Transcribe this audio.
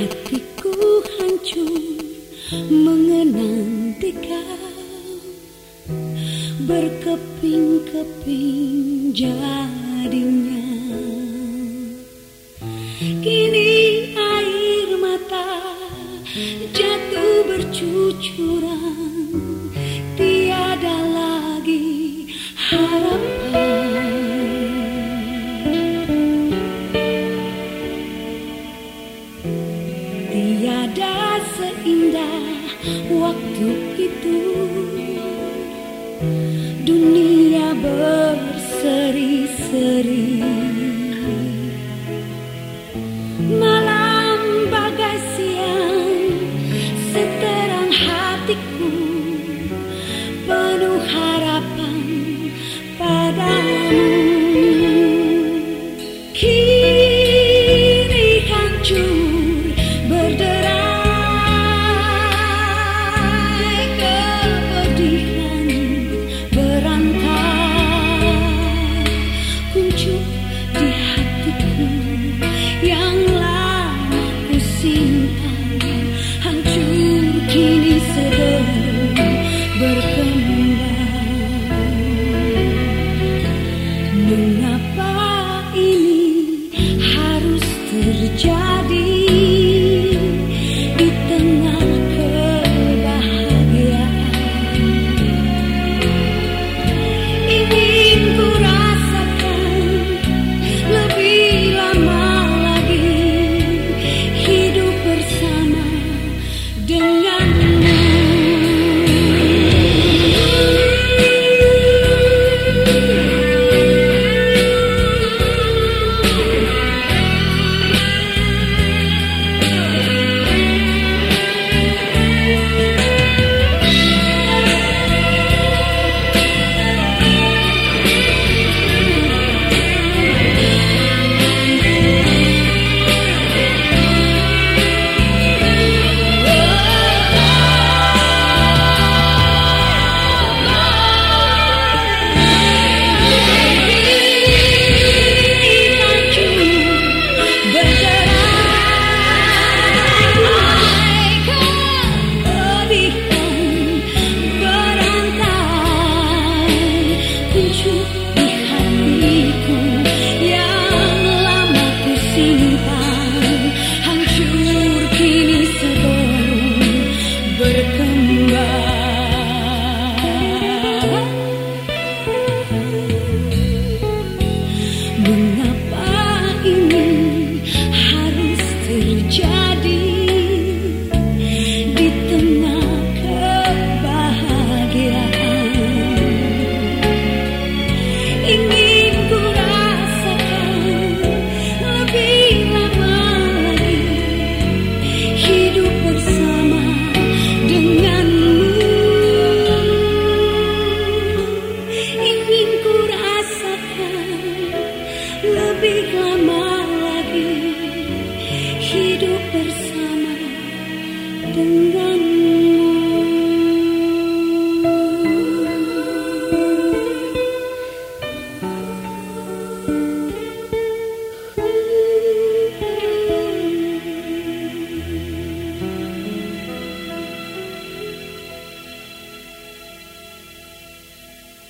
Hatiku hancur mengenang di Berkeping-keping jadinya. Kini air mata jatuh bercucuran. Tiada lagi harapan. Tiada seindah waktu itu. Dunia berseri-seri. just mengapa percibir.